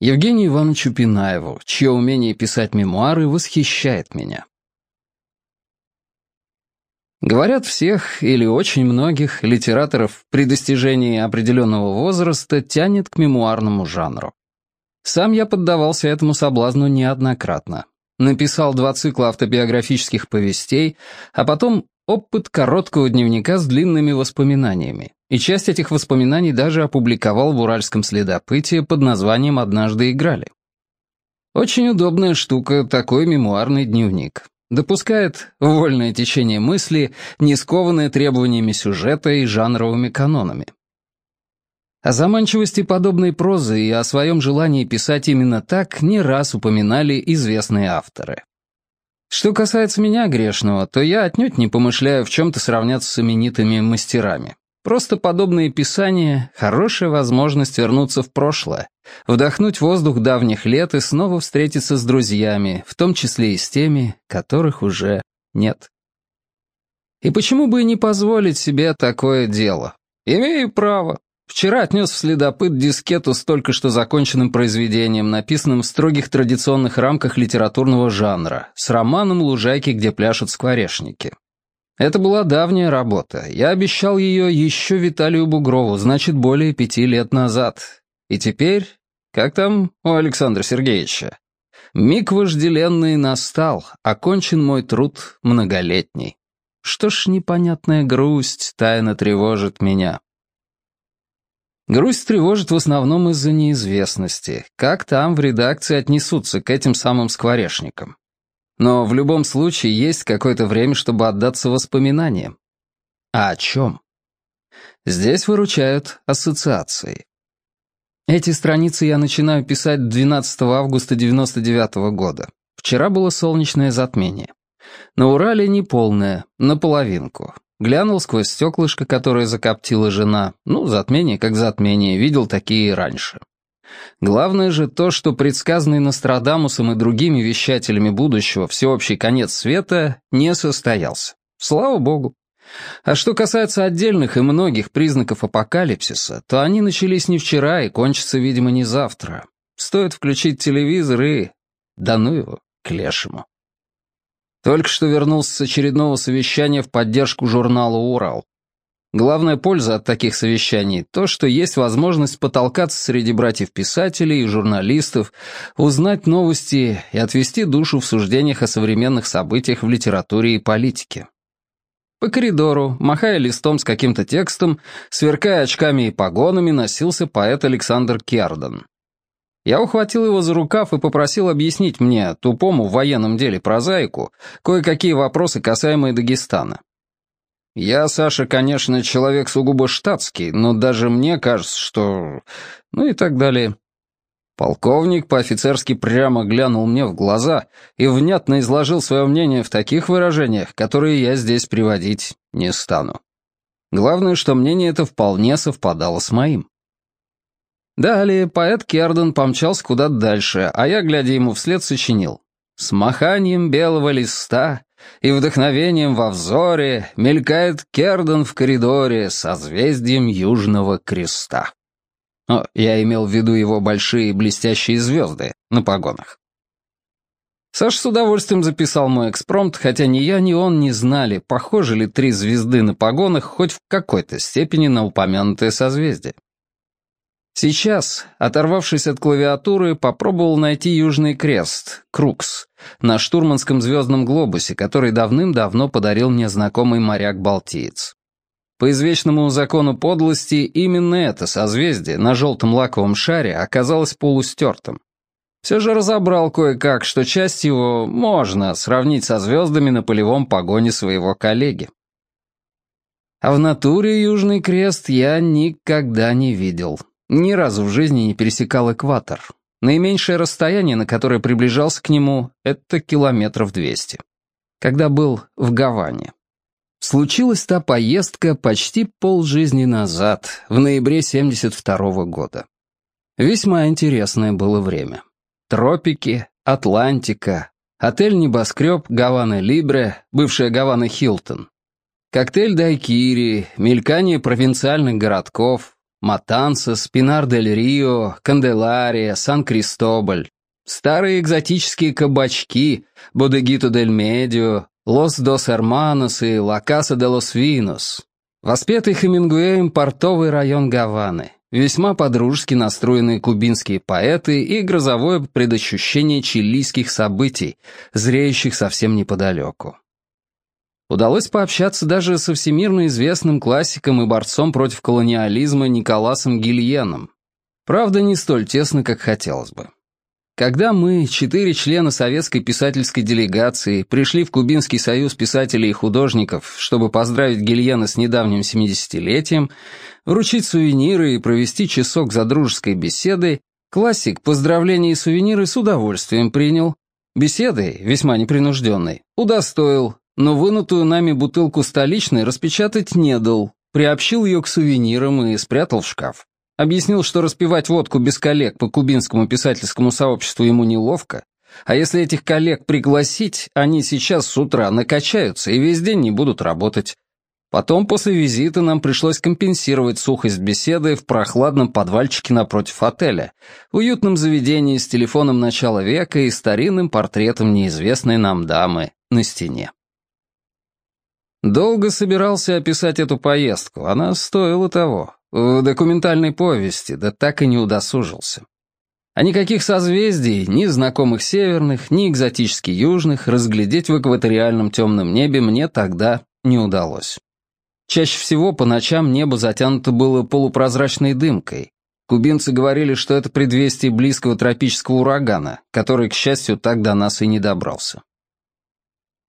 Евгению Ивановичу Пинаеву, чье умение писать мемуары восхищает меня. Говорят, всех или очень многих литераторов при достижении определенного возраста тянет к мемуарному жанру. Сам я поддавался этому соблазну неоднократно. Написал два цикла автобиографических повестей, а потом опыт короткого дневника с длинными воспоминаниями. И часть этих воспоминаний даже опубликовал в «Уральском следопыте» под названием «Однажды играли». Очень удобная штука такой мемуарный дневник допускает вольное течение мысли, не скованное требованиями сюжета и жанровыми канонами. О заманчивости подобной прозы и о своем желании писать именно так не раз упоминали известные авторы. Что касается меня, грешного, то я отнюдь не помышляю в чем-то сравняться с именитыми мастерами. Просто подобные писания — хорошая возможность вернуться в прошлое, вдохнуть воздух давних лет и снова встретиться с друзьями, в том числе и с теми, которых уже нет. И почему бы и не позволить себе такое дело? Имею право. Вчера отнес в следопыт дискету с только что законченным произведением, написанным в строгих традиционных рамках литературного жанра, с романом «Лужайки, где пляшут скворечники». Это была давняя работа. Я обещал ее еще Виталию Бугрову, значит, более пяти лет назад. И теперь, как там у Александра Сергеевича? Миг вожделенный настал, окончен мой труд многолетний. Что ж непонятная грусть тайно тревожит меня? Грусть тревожит в основном из-за неизвестности, как там в редакции отнесутся к этим самым скворечникам. Но в любом случае есть какое-то время, чтобы отдаться воспоминаниям. А о чем? Здесь выручают ассоциации. Эти страницы я начинаю писать 12 августа 99 -го года. Вчера было солнечное затмение. На Урале неполное, наполовинку. Глянул сквозь стеклышко, которое закоптила жена. Ну, затмение как затмение, видел такие и раньше. Главное же то, что предсказанный Нострадамусом и другими вещателями будущего всеобщий конец света не состоялся. Слава богу. А что касается отдельных и многих признаков апокалипсиса, то они начались не вчера и кончатся, видимо, не завтра. Стоит включить телевизор и... Да ну его, к лешему. Только что вернулся с очередного совещания в поддержку журнала «Урал». Главная польза от таких совещаний — то, что есть возможность потолкаться среди братьев-писателей и журналистов, узнать новости и отвести душу в суждениях о современных событиях в литературе и политике. По коридору, махая листом с каким-то текстом, сверкая очками и погонами, носился поэт Александр Керден. Я ухватил его за рукав и попросил объяснить мне, тупому в военном деле прозаику, кое-какие вопросы, касаемые Дагестана. Я, Саша, конечно, человек сугубо штатский, но даже мне кажется, что... Ну и так далее. Полковник по-офицерски прямо глянул мне в глаза и внятно изложил свое мнение в таких выражениях, которые я здесь приводить не стану. Главное, что мнение это вполне совпадало с моим. Далее поэт Керден помчался куда-то дальше, а я, глядя ему вслед, сочинил. «С маханием белого листа и вдохновением во взоре мелькает Керден в коридоре созвездием Южного Креста. О, я имел в виду его большие блестящие звезды на погонах. Саш с удовольствием записал мой экспромт, хотя ни я, ни он не знали, похожи ли три звезды на погонах хоть в какой-то степени на упомянутое созвездие. Сейчас, оторвавшись от клавиатуры, попробовал найти Южный Крест, Крукс, на штурманском звездном глобусе, который давным-давно подарил мне знакомый моряк-балтиец. По извечному закону подлости, именно это созвездие на желтом лаковом шаре оказалось полустертым. Все же разобрал кое-как, что часть его можно сравнить со звездами на полевом погоне своего коллеги. А в натуре Южный Крест я никогда не видел. Ни разу в жизни не пересекал экватор. Наименьшее расстояние, на которое приближался к нему, это километров двести. Когда был в Гаване. Случилась та поездка почти полжизни назад, в ноябре 72 -го года. Весьма интересное было время. Тропики, Атлантика, отель «Небоскреб» Гавана Либре, бывшая Гавана Хилтон, коктейль Дайкири, мелькание провинциальных городков, Матансас, Пинар-дель-Рио, Канделария, Сан-Кристобаль. Старые экзотические кабачки, Бодегито-дель-Медио, Лос-дос-Эрманос и Ла-Каса-де-лос-Винос. Воспетый Хемингуэем портовый район Гаваны, весьма подружески настроенные кубинские поэты и грозовое предощущение чилийских событий, зреющих совсем неподалеку. Удалось пообщаться даже со всемирно известным классиком и борцом против колониализма Николасом Гильеном. Правда, не столь тесно, как хотелось бы. Когда мы, четыре члена советской писательской делегации, пришли в Кубинский союз писателей и художников, чтобы поздравить Гильена с недавним 70-летием, вручить сувениры и провести часок за дружеской беседой, классик поздравления и сувениры с удовольствием принял. Беседой, весьма непринужденной, удостоил, но вынутую нами бутылку столичной распечатать не дал, приобщил ее к сувенирам и спрятал в шкаф. Объяснил, что распивать водку без коллег по кубинскому писательскому сообществу ему неловко, а если этих коллег пригласить, они сейчас с утра накачаются и весь день не будут работать. Потом после визита нам пришлось компенсировать сухость беседы в прохладном подвальчике напротив отеля, уютном заведении с телефоном начала века и старинным портретом неизвестной нам дамы на стене. Долго собирался описать эту поездку, она стоила того, в документальной повести, да так и не удосужился. А никаких созвездий, ни знакомых северных, ни экзотически южных, разглядеть в экваториальном темном небе мне тогда не удалось. Чаще всего по ночам небо затянуто было полупрозрачной дымкой. Кубинцы говорили, что это предвестие близкого тропического урагана, который, к счастью, так до нас и не добрался.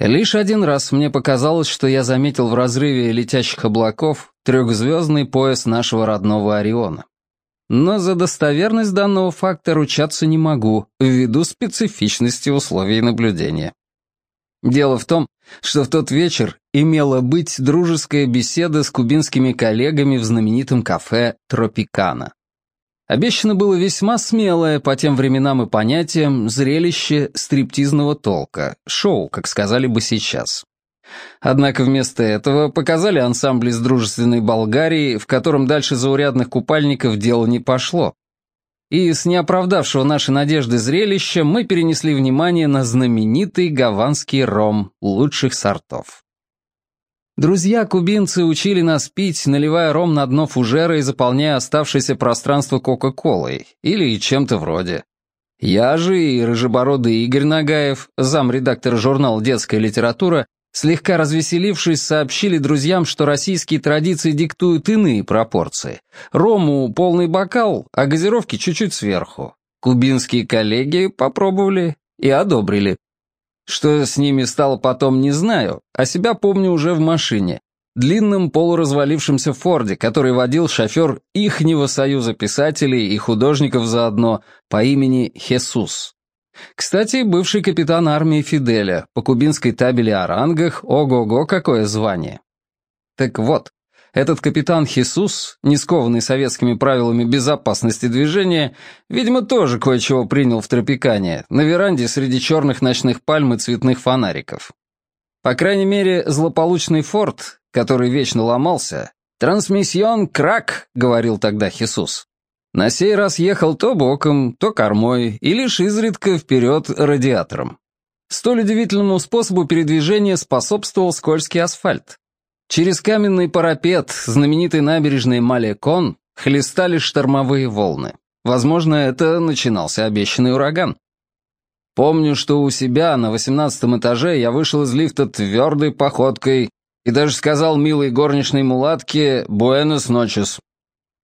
Лишь один раз мне показалось, что я заметил в разрыве летящих облаков трехзвездный пояс нашего родного Ориона. Но за достоверность данного факта ручаться не могу, ввиду специфичности условий наблюдения. Дело в том, что в тот вечер имела быть дружеская беседа с кубинскими коллегами в знаменитом кафе «Тропикана». Обещано было весьма смелое по тем временам и понятиям зрелище стриптизного толка, шоу, как сказали бы сейчас. Однако вместо этого показали ансамбль из дружественной Болгарии, в котором дальше заурядных купальников дело не пошло. И с неоправдавшего наши надежды зрелища мы перенесли внимание на знаменитый гаванский ром лучших сортов. Друзья-кубинцы учили нас пить, наливая ром на дно фужера и заполняя оставшееся пространство Кока-Колой или чем-то вроде. Я же и рыжебородый Игорь Нагаев, замредактор журнала «Детская литература», слегка развеселившись, сообщили друзьям, что российские традиции диктуют иные пропорции. Рому полный бокал, а газировки чуть-чуть сверху. Кубинские коллеги попробовали и одобрили. Что с ними стало потом, не знаю, а себя помню уже в машине. Длинном полуразвалившемся Форде, который водил шофер ихнего союза писателей и художников заодно по имени Хесус. Кстати, бывший капитан армии Фиделя, по кубинской табели о рангах, ого-го, какое звание. Так вот, этот капитан Хисус, не скованный советскими правилами безопасности движения, видимо, тоже кое-чего принял в тропикане, на веранде среди черных ночных пальм и цветных фонариков. По крайней мере, злополучный форт, который вечно ломался, «Трансмиссион крак», — говорил тогда Хисус. На сей раз ехал то боком, то кормой, и лишь изредка вперед радиатором. Столь удивительному способу передвижения способствовал скользкий асфальт. Через каменный парапет знаменитой набережной Малекон хлестали штормовые волны. Возможно, это начинался обещанный ураган. Помню, что у себя на восемнадцатом этаже я вышел из лифта твердой походкой и даже сказал милой горничной мулатке «Буэнос ночес»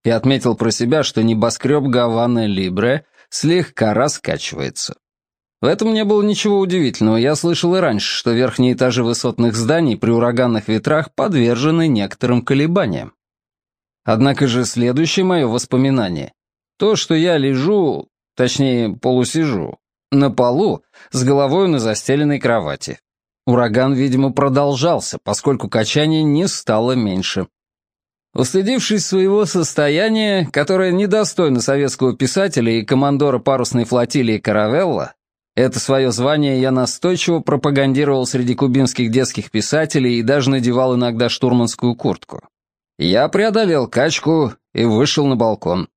и отметил про себя, что небоскреб Гавана Либре слегка раскачивается. В этом не было ничего удивительного. Я слышал и раньше, что верхние этажи высотных зданий при ураганных ветрах подвержены некоторым колебаниям. Однако же следующее мое воспоминание. То, что я лежу, точнее, полусижу, на полу, с головой на застеленной кровати. Ураган, видимо, продолжался, поскольку качание не стало меньше. Устыдившись своего состояния, которое недостойно советского писателя и командора парусной флотилии Каравелла, это свое звание я настойчиво пропагандировал среди кубинских детских писателей и даже надевал иногда штурманскую куртку. Я преодолел качку и вышел на балкон.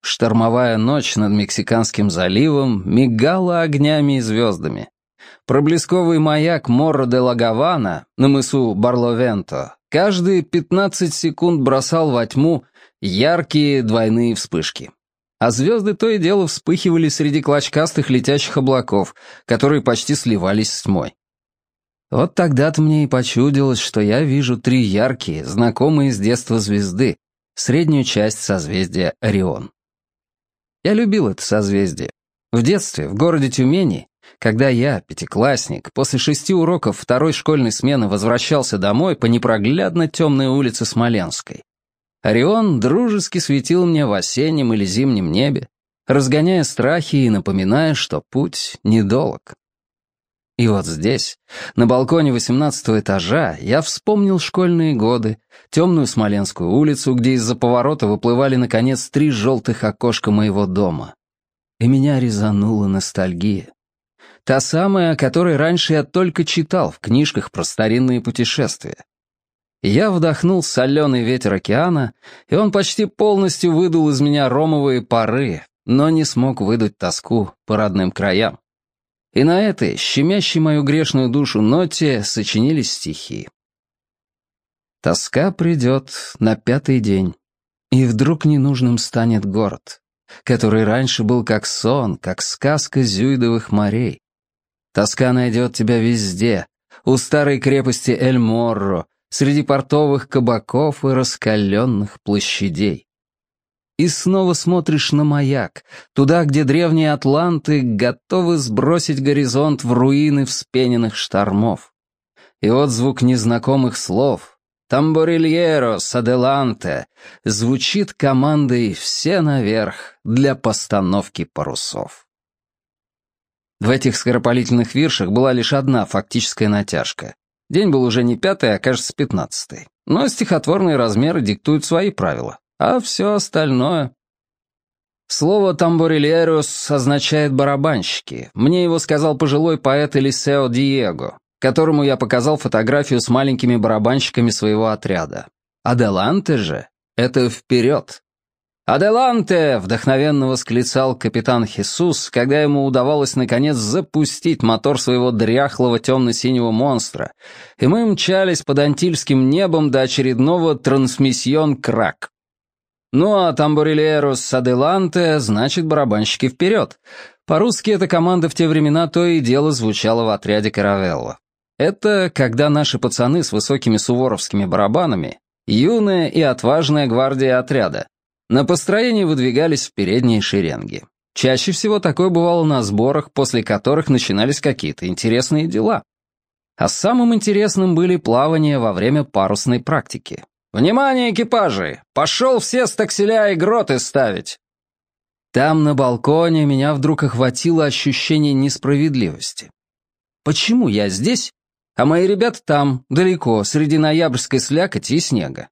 Штормовая ночь над Мексиканским заливом мигала огнями и звездами. Проблесковый маяк Морро де Лагавана на мысу Барловенто каждые 15 секунд бросал во тьму яркие двойные вспышки. А звезды то и дело вспыхивали среди клочкастых летящих облаков, которые почти сливались с тьмой. Вот тогда-то мне и почудилось, что я вижу три яркие, знакомые с детства звезды, среднюю часть созвездия Орион. Я любил это созвездие. В детстве, в городе Тюмени, когда я, пятиклассник, после шести уроков второй школьной смены возвращался домой по непроглядно темной улице Смоленской, Орион дружески светил мне в осеннем или зимнем небе, разгоняя страхи и напоминая, что путь недолг. И вот здесь, на балконе восемнадцатого этажа, я вспомнил школьные годы, темную Смоленскую улицу, где из-за поворота выплывали, наконец, три желтых окошка моего дома. И меня резанула ностальгия. Та самая, о которой раньше я только читал в книжках про старинные путешествия. Я вдохнул соленый ветер океана, и он почти полностью выдул из меня ромовые пары, но не смог выдуть тоску по родным краям. И на этой, щемящей мою грешную душу ноте, сочинились стихи. Тоска придет на пятый день, и вдруг ненужным станет город, который раньше был как сон, как сказка зюйдовых морей. Тоска найдет тебя везде, у старой крепости Эль-Морро, среди портовых кабаков и раскаленных площадей и снова смотришь на маяк, туда, где древние атланты готовы сбросить горизонт в руины вспененных штормов. И вот звук незнакомых слов «Тамборильерос, аделанте» звучит командой «все наверх» для постановки парусов. В этих скоропалительных виршах была лишь одна фактическая натяжка. День был уже не пятый, а, кажется, пятнадцатый. Но стихотворные размеры диктуют свои правила а все остальное... Слово «тамборильерус» означает «барабанщики». Мне его сказал пожилой поэт Элисео Диего, которому я показал фотографию с маленькими барабанщиками своего отряда. «Аделанте» же — это «вперед». «Аделанте!» — вдохновенно восклицал капитан Хисус, когда ему удавалось наконец запустить мотор своего дряхлого темно-синего монстра, и мы мчались под антильским небом до очередного трансмиссион «Крак». Ну а тамбурильерус аделанте значит барабанщики вперед. По-русски эта команда в те времена то и дело звучала в отряде Каравелла. Это когда наши пацаны с высокими суворовскими барабанами, юная и отважная гвардия отряда, на построении выдвигались в передние шеренги. Чаще всего такое бывало на сборах, после которых начинались какие-то интересные дела. А самым интересным были плавания во время парусной практики. «Внимание, экипажи! Пошел все стакселя и гроты ставить!» Там, на балконе, меня вдруг охватило ощущение несправедливости. Почему я здесь, а мои ребята там, далеко, среди ноябрьской слякоти и снега?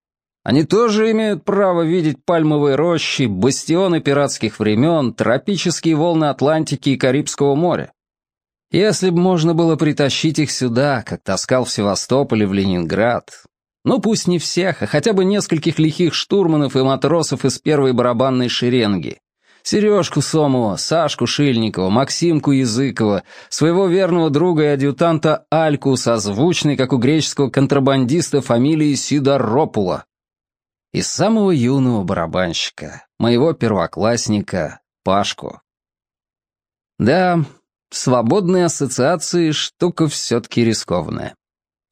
Они тоже имеют право видеть пальмовые рощи, бастионы пиратских времен, тропические волны Атлантики и Карибского моря. Если бы можно было притащить их сюда, как таскал в Севастополь и в Ленинград, ну пусть не всех, а хотя бы нескольких лихих штурманов и матросов из первой барабанной шеренги. Сережку Сомова, Сашку Шильникова, Максимку Языкова, своего верного друга и адъютанта Альку, созвучный, как у греческого контрабандиста, фамилии Сидоропула. И самого юного барабанщика, моего первоклассника, Пашку. Да, свободные ассоциации — штука все-таки рискованная.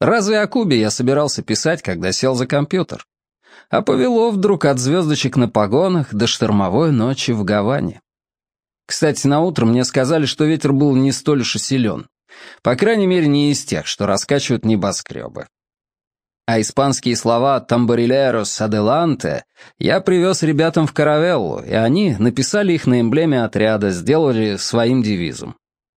Разве о Кубе я собирался писать, когда сел за компьютер? А повело вдруг от звездочек на погонах до штормовой ночи в Гаване. Кстати, на утро мне сказали, что ветер был не столь уж и силен. По крайней мере, не из тех, что раскачивают небоскребы. А испанские слова «тамборилерос аделанте» я привез ребятам в Каравеллу, и они написали их на эмблеме отряда, сделали своим девизом.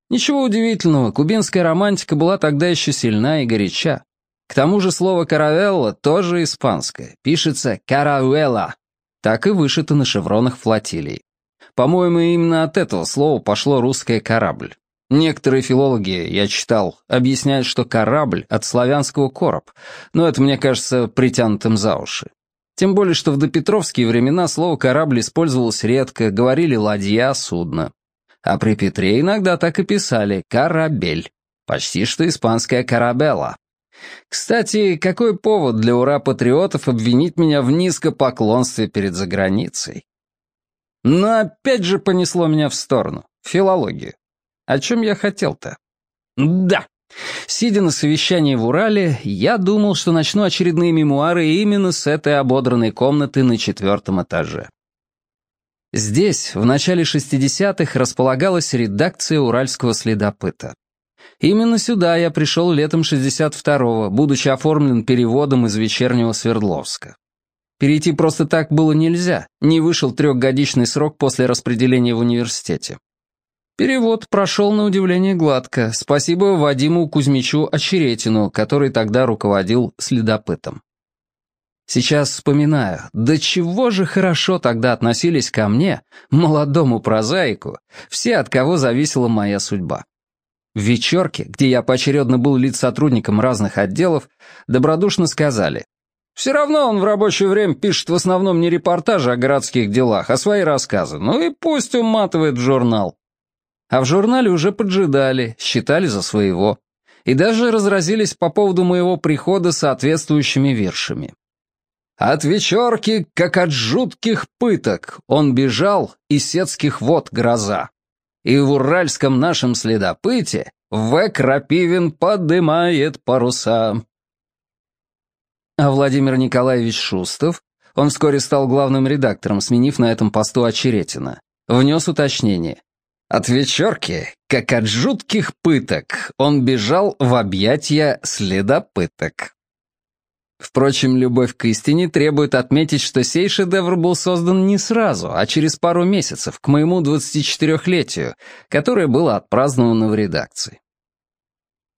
Ничего удивительного, кубинская романтика была тогда еще сильна и горяча. К тому же слово «каравелла» тоже испанское, пишется «каравелла». Так и вышито на шевронах флотилий. По-моему, именно от этого слова пошло русское «корабль». Некоторые филологи, я читал, объясняют, что корабль от славянского «короб», но это, мне кажется, притянутым за уши. Тем более, что в допетровские времена слово «корабль» использовалось редко, говорили «ладья», «судно». А при Петре иногда так и писали «карабель». Почти что испанская «карабелла». Кстати, какой повод для ура-патриотов обвинить меня в низкопоклонстве перед заграницей? Но опять же понесло меня в сторону, филологию. О чем я хотел-то? Да, Сидя на совещании в Урале, я думал, что начну очередные мемуары именно с этой ободранной комнаты на четвертом этаже. Здесь, в начале 60-х, располагалась редакция «Уральского следопыта». Именно сюда я пришел летом 62-го, будучи оформлен переводом из вечернего Свердловска. Перейти просто так было нельзя, не вышел трехгодичный срок после распределения в университете. Перевод прошел на удивление гладко. Спасибо Вадиму Кузьмичу Очеретину, который тогда руководил следопытом. Сейчас вспоминаю, до чего же хорошо тогда относились ко мне, молодому прозаику, все, от кого зависела моя судьба. В вечерке, где я поочередно был лиц-сотрудником разных отделов, добродушно сказали, «Все равно он в рабочее время пишет в основном не репортажи о городских делах, а свои рассказы, ну и пусть уматывает в журнал». А в журнале уже поджидали, считали за своего. И даже разразились по поводу моего прихода соответствующими вершами. От вечерки, как от жутких пыток, он бежал из сетских вод гроза. И в уральском нашем следопыте В. Крапивин подымает паруса. А Владимир Николаевич Шустов, он вскоре стал главным редактором, сменив на этом посту Очеретина, внес уточнение. От вечерки, как от жутких пыток, он бежал в объятия следопыток. Впрочем, любовь к истине требует отметить, что сей шедевр был создан не сразу, а через пару месяцев, к моему 24-летию, которое было отпраздновано в редакции.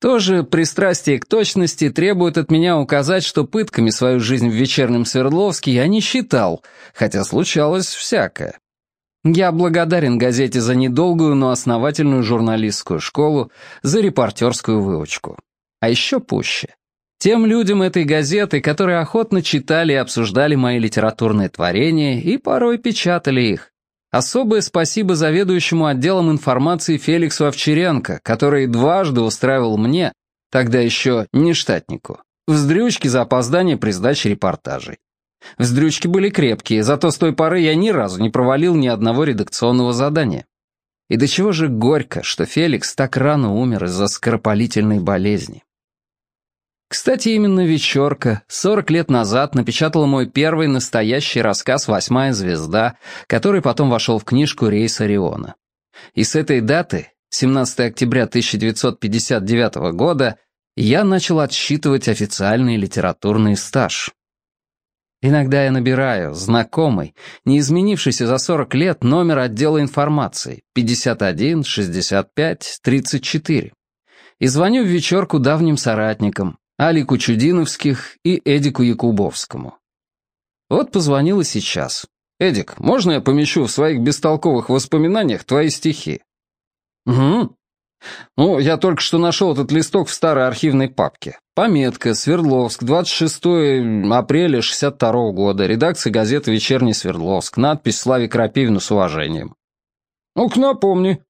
Тоже пристрастие к точности требует от меня указать, что пытками свою жизнь в вечернем Свердловске я не считал, хотя случалось всякое. Я благодарен газете за недолгую, но основательную журналистскую школу, за репортерскую выучку. А еще пуще. Тем людям этой газеты, которые охотно читали и обсуждали мои литературные творения и порой печатали их. Особое спасибо заведующему отделом информации Феликсу Овчаренко, который дважды устраивал мне, тогда еще не штатнику, вздрючки за опоздание при сдаче репортажей. Вздрючки были крепкие, зато с той поры я ни разу не провалил ни одного редакционного задания. И до чего же горько, что Феликс так рано умер из-за скоропалительной болезни. Кстати, именно «Вечерка» 40 лет назад напечатала мой первый настоящий рассказ «Восьмая звезда», который потом вошел в книжку «Рейс Ориона». И с этой даты, 17 октября 1959 года, я начал отсчитывать официальный литературный стаж. Иногда я набираю знакомый, не изменившийся за 40 лет номер отдела информации 51 65 34 и звоню в вечерку давним соратникам Алику Чудиновских и Эдику Якубовскому. Вот позвонил и сейчас. «Эдик, можно я помещу в своих бестолковых воспоминаниях твои стихи?» «Угу. Ну, я только что нашел этот листок в старой архивной папке. Пометка «Свердловск, 26 апреля 62 -го года. Редакция газеты «Вечерний Свердловск». Надпись «Славе Крапивину с уважением». «Ну-ка напомни».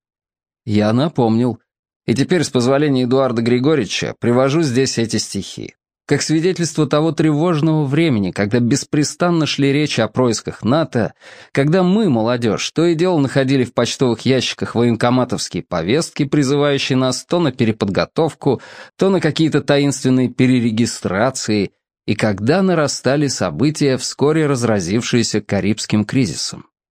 Я напомнил. И теперь, с позволения Эдуарда Григорьевича, привожу здесь эти стихи как свидетельство того тревожного времени, когда беспрестанно шли речи о происках НАТО, когда мы, молодежь, то и дело находили в почтовых ящиках военкоматовские повестки, призывающие нас то на переподготовку, то на какие-то таинственные перерегистрации, и когда нарастали события, вскоре разразившиеся Карибским кризисом.